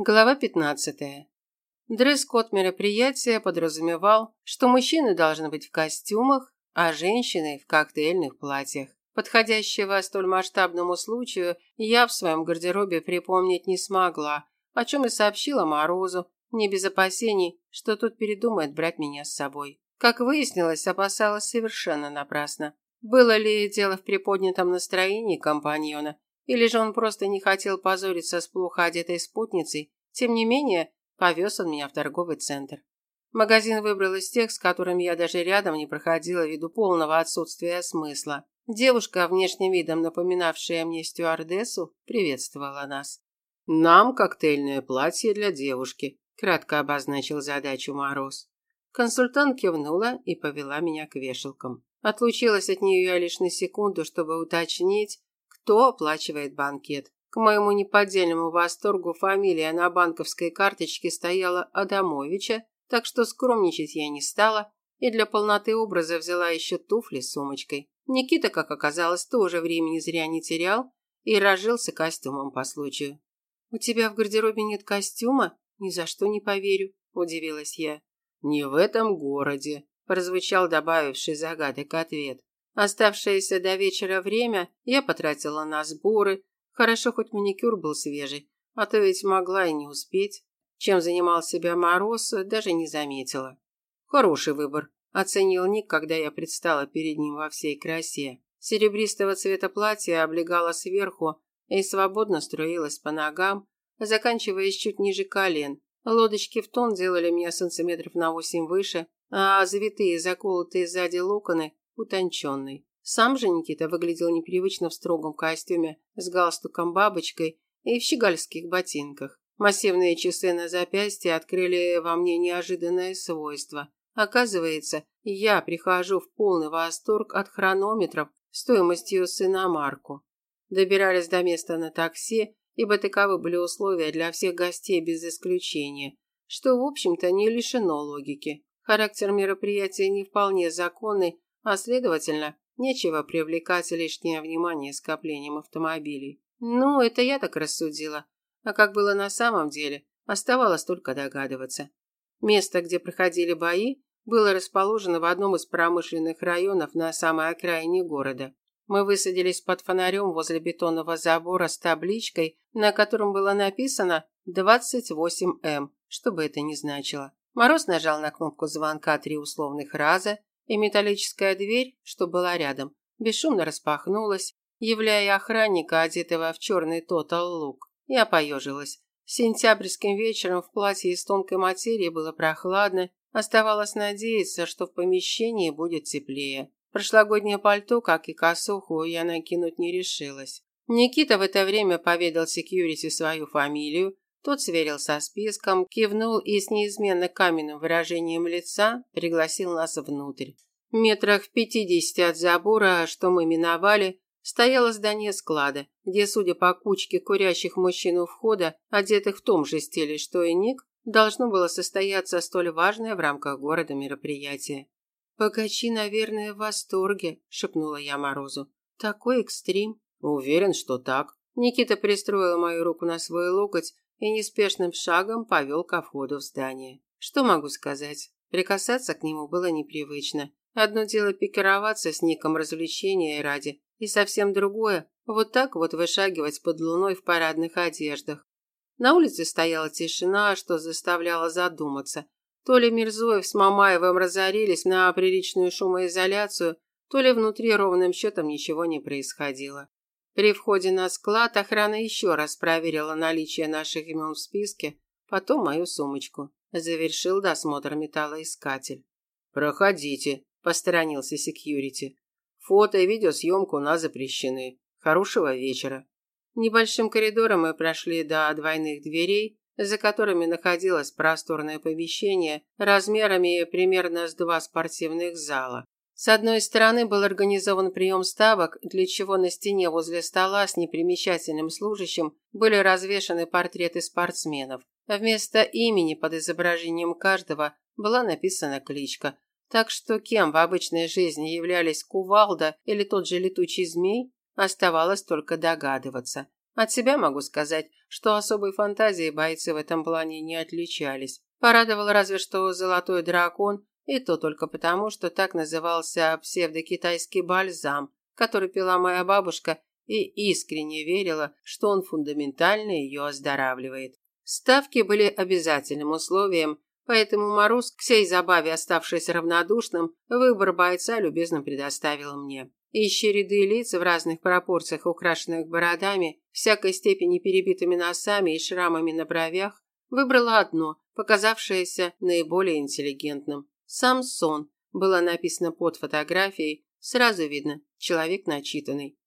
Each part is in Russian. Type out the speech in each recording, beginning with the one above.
Глава 15. Дресс-код мероприятия подразумевал, что мужчины должны быть в костюмах, а женщины в коктейльных платьях. Подходящего столь масштабному случаю я в своем гардеробе припомнить не смогла, о чем и сообщила Морозу, не без опасений, что тот передумает брать меня с собой. Как выяснилось, опасалась совершенно напрасно. Было ли дело в приподнятом настроении компаньона, или же он просто не хотел позориться с плохо одетой спутницей, тем не менее, повез он меня в торговый центр. Магазин выбрал из тех, с которыми я даже рядом не проходила ввиду полного отсутствия смысла. Девушка, внешним видом напоминавшая мне стюардессу, приветствовала нас. «Нам коктейльное платье для девушки», – кратко обозначил задачу Мороз. Консультант кивнула и повела меня к вешалкам. Отлучилась от нее я лишь на секунду, чтобы уточнить, кто оплачивает банкет. К моему неподдельному восторгу фамилия на банковской карточке стояла Адамовича, так что скромничать я не стала и для полноты образа взяла еще туфли с сумочкой. Никита, как оказалось, тоже времени зря не терял и разжился костюмом по случаю. «У тебя в гардеробе нет костюма? Ни за что не поверю», – удивилась я. «Не в этом городе», – прозвучал добавивший загадок ответ. Оставшееся до вечера время я потратила на сборы. Хорошо, хоть маникюр был свежий, а то ведь могла и не успеть. Чем занимал себя Мороз, даже не заметила. Хороший выбор, оценил Ник, когда я предстала перед ним во всей красе. Серебристого цвета платье облегало сверху и свободно струилось по ногам, заканчиваясь чуть ниже колен. Лодочки в тон делали меня сантиметров на восемь выше, а завитые, заколотые сзади локоны утонченный. Сам же Никита выглядел непривычно в строгом костюме с галстуком-бабочкой и в щегольских ботинках. Массивные часы на запястье открыли во мне неожиданное свойство. Оказывается, я прихожу в полный восторг от хронометров стоимостью с иномарку. Добирались до места на такси, ибо таковы были условия для всех гостей без исключения, что, в общем-то, не лишено логики. Характер мероприятия не вполне законный, а следовательно, нечего привлекать лишнее внимание скоплением автомобилей. Ну, это я так рассудила. А как было на самом деле, оставалось только догадываться. Место, где проходили бои, было расположено в одном из промышленных районов на самой окраине города. Мы высадились под фонарем возле бетонного забора с табличкой, на котором было написано 28М, что бы это ни значило. Мороз нажал на кнопку звонка три условных раза, и металлическая дверь, что была рядом, бесшумно распахнулась, являя охранника, одетого в черный тотал-лук. Я поежилась. Сентябрьским вечером в платье из тонкой материи было прохладно, оставалось надеяться, что в помещении будет теплее. Прошлогоднее пальто, как и косуху, я накинуть не решилась. Никита в это время поведал секьюрити свою фамилию, тот сверил со списком, кивнул и с неизменно каменным выражением лица пригласил нас внутрь. Метрах в пятидесяти от забора, что мы миновали, стояло здание склада, где, судя по кучке курящих мужчин у входа, одетых в том же стиле, что и Ник, должно было состояться столь важное в рамках города мероприятие. «Богачи, наверное, в восторге», – шепнула я Морозу. «Такой экстрим». «Уверен, что так». Никита пристроил мою руку на свой локоть и неспешным шагом повел ко входу в здание. Что могу сказать? Прикасаться к нему было непривычно. Одно дело пикироваться с ником развлечения ради, и совсем другое – вот так вот вышагивать под луной в парадных одеждах. На улице стояла тишина, что заставляло задуматься. То ли Мирзоев с Мамаевым разорились на приличную шумоизоляцию, то ли внутри ровным счетом ничего не происходило. При входе на склад охрана еще раз проверила наличие наших имен в списке, потом мою сумочку. Завершил досмотр металлоискатель. «Проходите», – посторонился секьюрити. «Фото и видеосъемку у нас запрещены. Хорошего вечера». Небольшим коридором мы прошли до двойных дверей, за которыми находилось просторное помещение размерами примерно с два спортивных зала. С одной стороны был организован прием ставок, для чего на стене возле стола с непримечательным служащим были развешаны портреты спортсменов. Вместо имени под изображением каждого была написана кличка. Так что кем в обычной жизни являлись кувалда или тот же летучий змей, оставалось только догадываться. От себя могу сказать, что особой фантазией бойцы в этом плане не отличались. Порадовал разве что золотой дракон, и то только потому, что так назывался псевдокитайский бальзам, который пила моя бабушка и искренне верила, что он фундаментально ее оздоравливает. Ставки были обязательным условием, поэтому Мороз, к сей забаве оставшись равнодушным, выбор бойца любезно предоставил мне. Ищи ряды лиц в разных пропорциях, украшенных бородами, всякой степени перебитыми носами и шрамами на бровях, выбрала одно, показавшееся наиболее интеллигентным. Самсон было написано под фотографией, сразу видно, человек начитанный.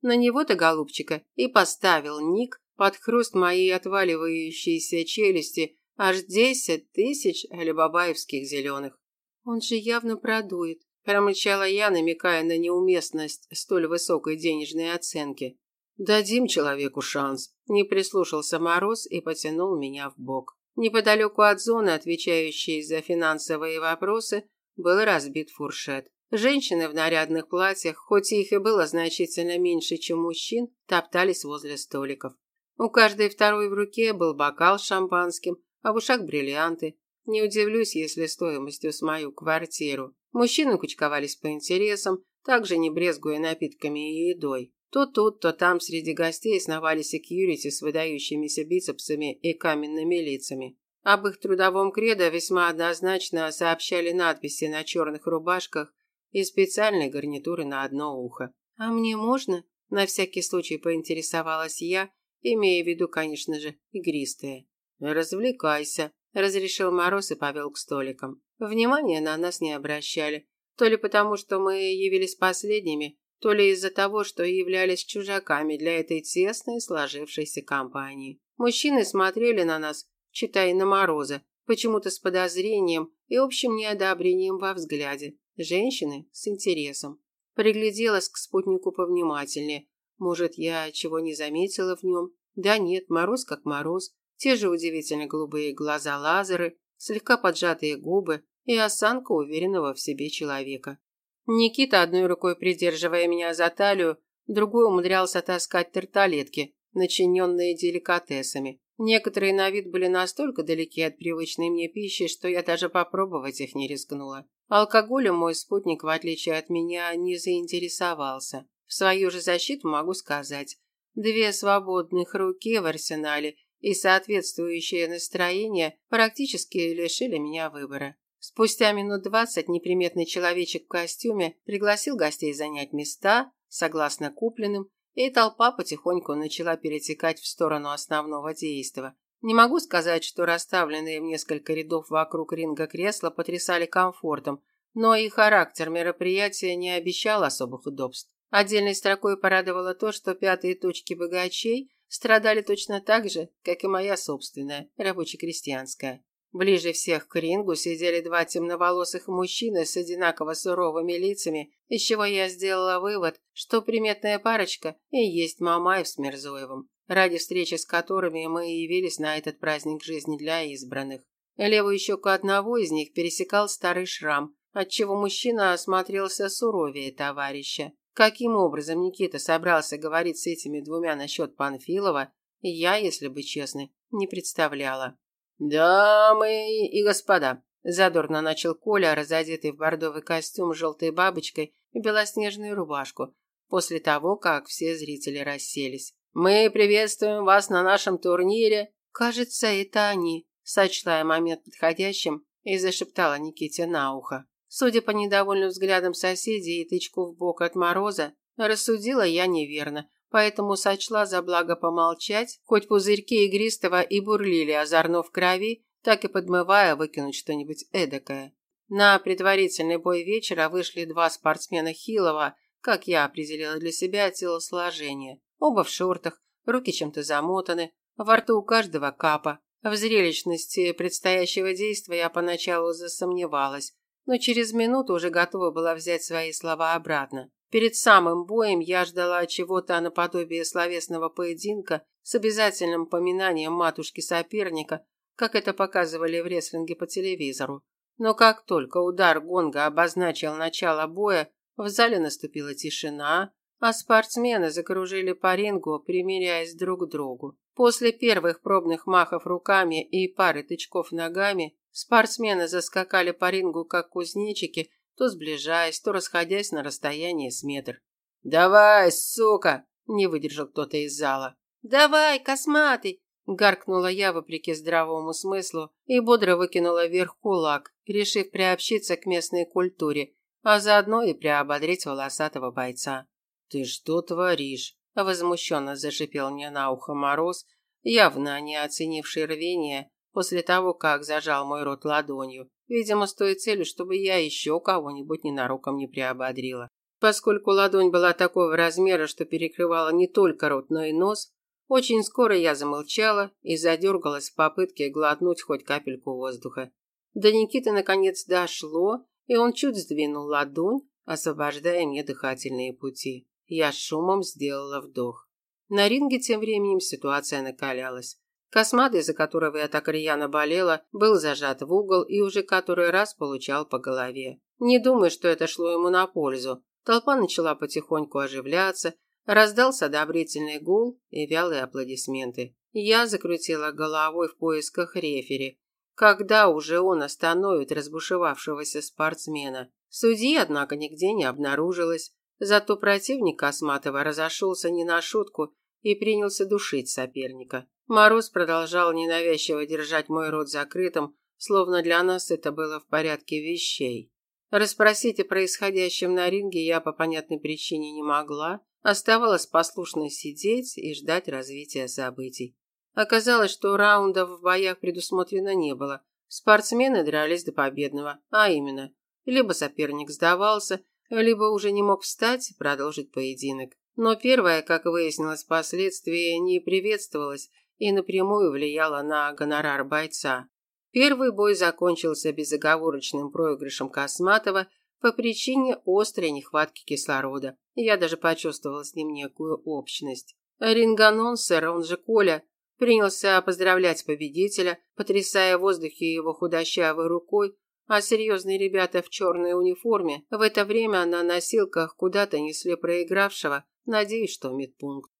На него-то, голубчика, и поставил ник под хруст моей отваливающейся челюсти аж десять тысяч алибабаевских зеленых. Он же явно продует, Промычала я, намекая на неуместность столь высокой денежной оценки. «Дадим человеку шанс», – не прислушался Мороз и потянул меня в бок. Неподалеку от зоны, отвечающей за финансовые вопросы, был разбит фуршет. Женщины в нарядных платьях, хоть их и было значительно меньше, чем мужчин, топтались возле столиков. У каждой второй в руке был бокал с шампанским, а в ушах бриллианты. Не удивлюсь, если стоимостью с мою квартиру. Мужчины кучковались по интересам, также не брезгуя напитками и едой. То тут, то там среди гостей сновали секьюрити с выдающимися бицепсами и каменными лицами. Об их трудовом кредо весьма однозначно сообщали надписи на черных рубашках и специальные гарнитуры на одно ухо. «А мне можно?» – на всякий случай поинтересовалась я, имея в виду, конечно же, игристые. «Развлекайся», разрешил Мороз и повел к столикам. Внимания на нас не обращали, то ли потому, что мы явились последними, то ли из-за того, что являлись чужаками для этой тесной сложившейся компании. Мужчины смотрели на нас, читая на Мороза, почему-то с подозрением и общим неодобрением во взгляде. Женщины с интересом. Пригляделась к спутнику повнимательнее. Может, я чего не заметила в нем? Да нет, Мороз как Мороз. Те же удивительно голубые глаза Лазары, слегка поджатые губы и осанка уверенного в себе человека. Никита, одной рукой придерживая меня за талию, другой умудрялся таскать тарталетки, начиненные деликатесами. Некоторые на вид были настолько далеки от привычной мне пищи, что я даже попробовать их не рискнула. Алкоголем мой спутник, в отличие от меня, не заинтересовался. В свою же защиту могу сказать. Две свободных руки в арсенале и соответствующее настроение практически лишили меня выбора. Спустя минут двадцать неприметный человечек в костюме пригласил гостей занять места, согласно купленным, и толпа потихоньку начала перетекать в сторону основного действа. Не могу сказать, что расставленные в несколько рядов вокруг ринга кресла потрясали комфортом, но и характер мероприятия не обещал особых удобств. Отдельной строкой порадовало то, что пятые точки богачей страдали точно так же, как и моя собственная, рабоче-крестьянская. Ближе всех к рингу сидели два темноволосых мужчины с одинаково суровыми лицами, из чего я сделала вывод, что приметная парочка и есть Мамаев с Мирзоевым, ради встречи с которыми мы и явились на этот праздник жизни для избранных. Левую щеку одного из них пересекал старый шрам, отчего мужчина осмотрелся суровее товарища. Каким образом Никита собрался говорить с этими двумя насчет Панфилова, я, если быть честной, не представляла. «Дамы и господа», – задорно начал Коля, разодетый в бордовый костюм с желтой бабочкой и белоснежную рубашку, после того, как все зрители расселись. «Мы приветствуем вас на нашем турнире». «Кажется, это они», – сочла я момент подходящим и зашептала Никите на ухо. Судя по недовольным взглядам соседей и тычку в бок от мороза, рассудила я неверно, поэтому сочла за благо помолчать, хоть пузырьки игристого и бурлили озорно в крови, так и подмывая выкинуть что-нибудь эдакое. На предварительный бой вечера вышли два спортсмена Хилова, как я определила для себя телосложение. Оба в шортах, руки чем-то замотаны, во рту у каждого капа. В зрелищности предстоящего действия я поначалу засомневалась, но через минуту уже готова была взять свои слова обратно. Перед самым боем я ждала чего-то наподобие словесного поединка с обязательным поминанием матушки соперника, как это показывали в рестлинге по телевизору. Но как только удар гонга обозначил начало боя, в зале наступила тишина, а спортсмены закружили по рингу, примиряясь друг к другу. После первых пробных махов руками и пары тычков ногами спортсмены заскакали по рингу как кузнечики, то сближаясь, то расходясь на расстоянии с метр. «Давай, сука!» – не выдержал кто-то из зала. «Давай, косматый!» – гаркнула я вопреки здравому смыслу и бодро выкинула вверх кулак, решив приобщиться к местной культуре, а заодно и приободрить волосатого бойца. «Ты что творишь?» – возмущенно зашипел мне на ухо Мороз, явно не оценивший рвение после того, как зажал мой рот ладонью, видимо, с той целью, чтобы я еще кого-нибудь ненароком не приободрила. Поскольку ладонь была такого размера, что перекрывала не только рот, но и нос, очень скоро я замолчала и задергалась в попытке глотнуть хоть капельку воздуха. До Никиты наконец дошло, и он чуть сдвинул ладонь, освобождая мне дыхательные пути. Я шумом сделала вдох. На ринге тем временем ситуация накалялась. Косматый, за которого я так рьяно болела, был зажат в угол и уже который раз получал по голове. Не думаю, что это шло ему на пользу. Толпа начала потихоньку оживляться, раздался одобрительный гул и вялые аплодисменты. Я закрутила головой в поисках рефери. Когда уже он остановит разбушевавшегося спортсмена? Судьи, однако, нигде не обнаружилось. Зато противник Косматова разошелся не на шутку и принялся душить соперника. Мороз продолжал ненавязчиво держать мой рот закрытым, словно для нас это было в порядке вещей. Расспросить о происходящем на ринге я по понятной причине не могла, оставалось послушно сидеть и ждать развития событий. Оказалось, что раундов в боях предусмотрено не было. Спортсмены дрались до победного, а именно, либо соперник сдавался, либо уже не мог встать и продолжить поединок. Но первое, как выяснилось впоследствии, не приветствовалось и напрямую влияло на гонорар бойца. Первый бой закончился безоговорочным проигрышем Косматова по причине острой нехватки кислорода. Я даже почувствовала с ним некую общность. Ринганонсер, он же Коля, принялся поздравлять победителя, потрясая в воздухе его худощавой рукой, а серьезные ребята в черной униформе в это время на носилках куда-то несли проигравшего, надеясь, что медпункт.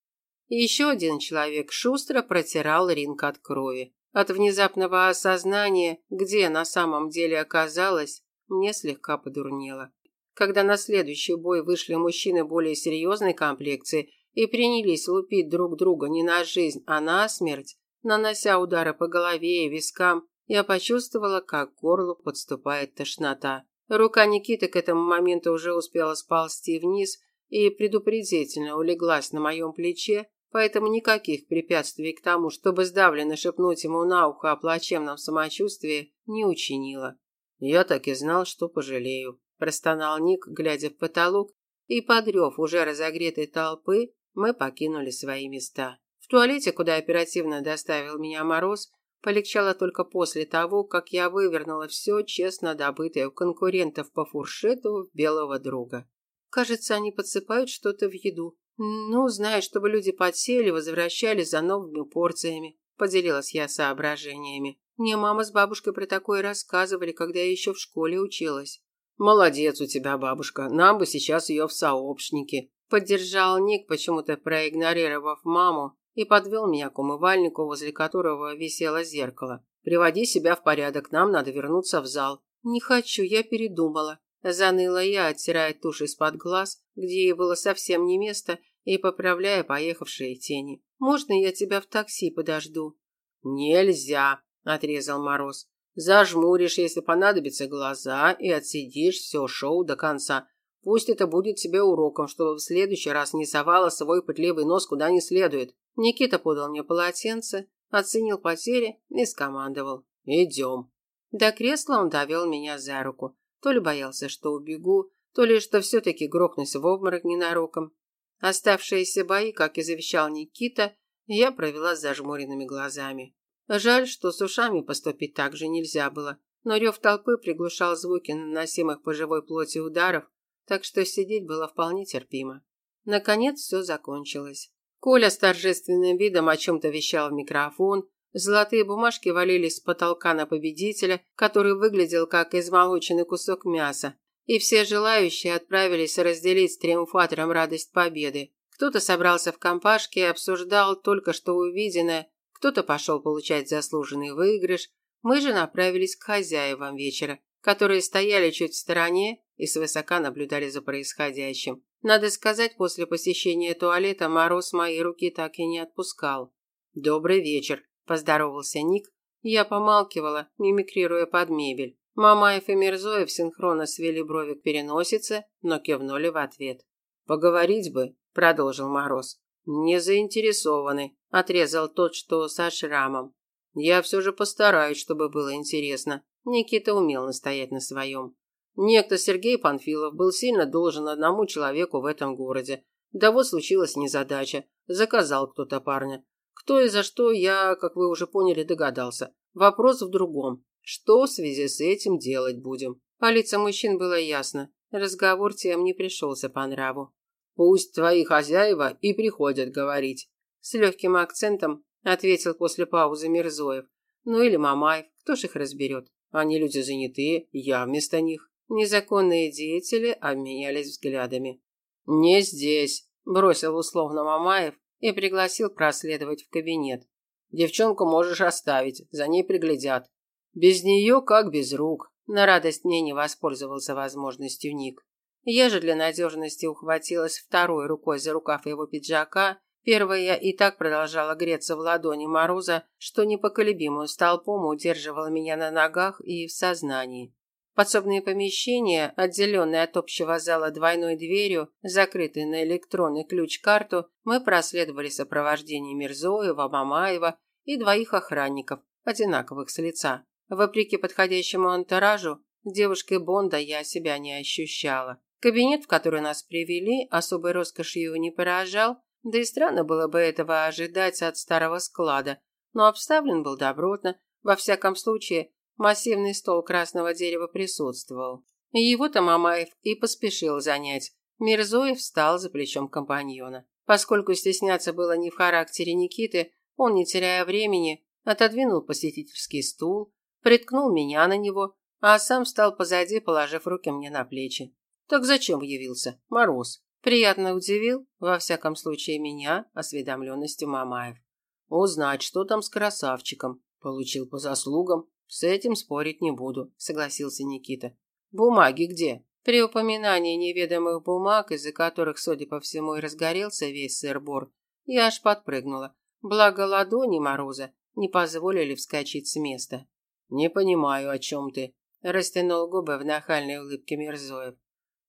Еще один человек шустро протирал ринг от крови. От внезапного осознания, где на самом деле оказалось, мне слегка подурнело. Когда на следующий бой вышли мужчины более серьезной комплекции и принялись лупить друг друга не на жизнь, а на смерть, нанося удары по голове и вискам, я почувствовала, как к горлу подступает тошнота. Рука Никиты к этому моменту уже успела сползти вниз и предупредительно улеглась на моем плече, поэтому никаких препятствий к тому, чтобы сдавленно шепнуть ему на ухо о плачевном самочувствии, не учинила. Я так и знал, что пожалею. Простонал Ник, глядя в потолок, и подрев уже разогретой толпы, мы покинули свои места. В туалете, куда оперативно доставил меня Мороз, Полегчало только после того, как я вывернула все честно добытое у конкурентов по фуршету белого друга. Кажется, они подсыпают что-то в еду. Ну, знаешь, чтобы люди подсели, возвращались за новыми порциями. Поделилась я соображениями. Мне мама с бабушкой про такое рассказывали, когда я еще в школе училась. Молодец у тебя, бабушка. Нам бы сейчас ее в сообщники. Поддержал Ник, почему-то проигнорировав маму и подвел меня к умывальнику, возле которого висело зеркало. «Приводи себя в порядок, нам надо вернуться в зал». «Не хочу, я передумала». Заныла я, оттирая тушь из-под глаз, где ей было совсем не место, и поправляя поехавшие тени. «Можно я тебя в такси подожду?» «Нельзя», – отрезал Мороз. «Зажмуришь, если понадобится, глаза и отсидишь все шоу до конца. Пусть это будет тебе уроком, чтобы в следующий раз не совала свой пытливый нос куда не следует. Никита подал мне полотенце, оценил потери и скомандовал. «Идем». До кресла он довел меня за руку. То ли боялся, что убегу, то ли что все-таки грохнусь в обморок ненароком. Оставшиеся бои, как и завещал Никита, я провела с зажмуренными глазами. Жаль, что с ушами поступить так же нельзя было, но рев толпы приглушал звуки наносимых по живой плоти ударов, так что сидеть было вполне терпимо. Наконец все закончилось. Коля с торжественным видом о чем-то вещал в микрофон. Золотые бумажки валились с потолка на победителя, который выглядел как измолоченный кусок мяса. и все желающие отправились разделить с триумфатором радость победы. Кто-то собрался в компашке и обсуждал только что увиденное, кто-то пошел получать заслуженный выигрыш, мы же направились к хозяевам вечера, которые стояли чуть в стороне и свысока наблюдали за происходящим. Надо сказать, после посещения туалета Мороз мои руки так и не отпускал. «Добрый вечер», – поздоровался Ник. Я помалкивала, мимикрируя под мебель. Мамаев и Мирзоев синхронно свели брови к переносице, но кивнули в ответ. «Поговорить бы», – продолжил Мороз. «Не заинтересованы», – отрезал тот, что со шрамом. «Я все же постараюсь, чтобы было интересно». Никита умел настоять на своем. Некто Сергей Панфилов был сильно должен одному человеку в этом городе. Да вот случилась незадача. Заказал кто-то парня. Кто и за что, я, как вы уже поняли, догадался. Вопрос в другом. Что в связи с этим делать будем? По лицам мужчин было ясно. Разговор тем не пришелся по нраву. Пусть твои хозяева и приходят говорить. С легким акцентом ответил после паузы Мирзоев. Ну или Мамаев, кто ж их разберет? Они люди занятые, я вместо них. Незаконные деятели обменялись взглядами. «Не здесь», – бросил условно Мамаев и пригласил проследовать в кабинет. «Девчонку можешь оставить, за ней приглядят. Без нее как без рук». На радость мне не воспользовался возможностью Ник. Я же для надежности ухватилась второй рукой за рукав его пиджака, первая и так продолжала греться в ладони Мороза, что непоколебимую столпом удерживала меня на ногах и в сознании. Подсобные помещения, отделенные от общего зала двойной дверью, закрытые на электронный ключ-карту, мы проследовали в сопровождении Мирзоева, Мамаева и двоих охранников, одинаковых с лица. Вопреки подходящему антуражу, девушкой Бонда я себя не ощущала. Кабинет, в который нас привели, особой роскошью не поражал, да и странно было бы этого ожидать от старого склада, но обставлен был добротно, во всяком случае, Массивный стол красного дерева присутствовал. Его-то Мамаев и поспешил занять. Мирзоев встал за плечом компаньона. Поскольку стесняться было не в характере Никиты, он, не теряя времени, отодвинул посетительский стул, приткнул меня на него, а сам встал позади, положив руки мне на плечи. Так зачем явился? Мороз. Приятно удивил, во всяком случае меня, осведомленностью Мамаев. Узнать, что там с красавчиком. Получил по заслугам. С этим спорить не буду, согласился Никита. Бумаги где? При упоминании неведомых бумаг, из-за которых, судя по всему, и разгорелся весь сыр-бор, я аж подпрыгнула. Благо ладони Мороза не позволили вскочить с места. «Не понимаю, о чем ты», – растянул губы в нахальной улыбке Мирзоев.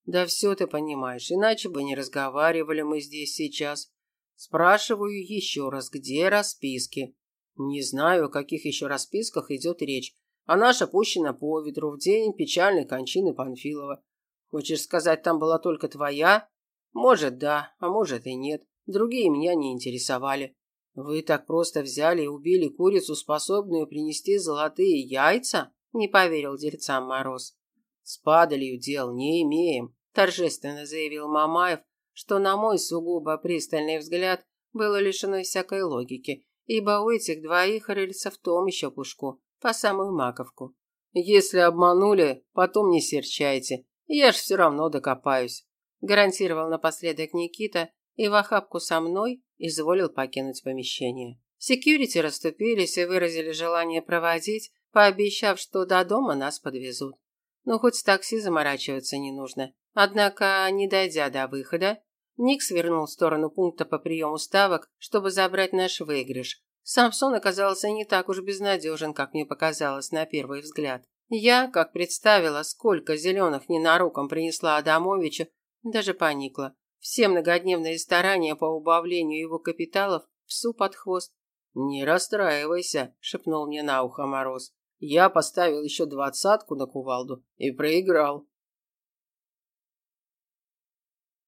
«Да все ты понимаешь, иначе бы не разговаривали мы здесь сейчас. Спрашиваю еще раз, где расписки?» Не знаю, о каких еще расписках идет речь. А наша пущена по ветру в день печальной кончины Панфилова. Хочешь сказать, там была только твоя? Может, да, а может и нет. Другие меня не интересовали. Вы так просто взяли и убили курицу, способную принести золотые яйца? Не поверил дельцам Мороз. С падалью дел не имеем, торжественно заявил Мамаев, что на мой сугубо пристальный взгляд было лишено всякой логики ибо у этих двоих рыльца в том еще пушку, по самую маковку. Если обманули, потом не серчайте, я ж все равно докопаюсь, гарантировал напоследок Никита и в охапку со мной изволил покинуть помещение. Секьюрити расступились и выразили желание проводить, пообещав, что до дома нас подвезут. Ну, хоть с такси заморачиваться не нужно. Однако, не дойдя до выхода, Ник свернул в сторону пункта по приему ставок, чтобы забрать наш выигрыш. Самсон оказался не так уж безнадежен, как мне показалось на первый взгляд. Я, как представила, сколько зеленых ненароком принесла Адамовичу, даже поникла. Все многодневные старания по убавлению его капиталов псу под хвост. «Не расстраивайся», – шепнул мне на ухо Мороз. «Я поставил еще двадцатку на кувалду и проиграл.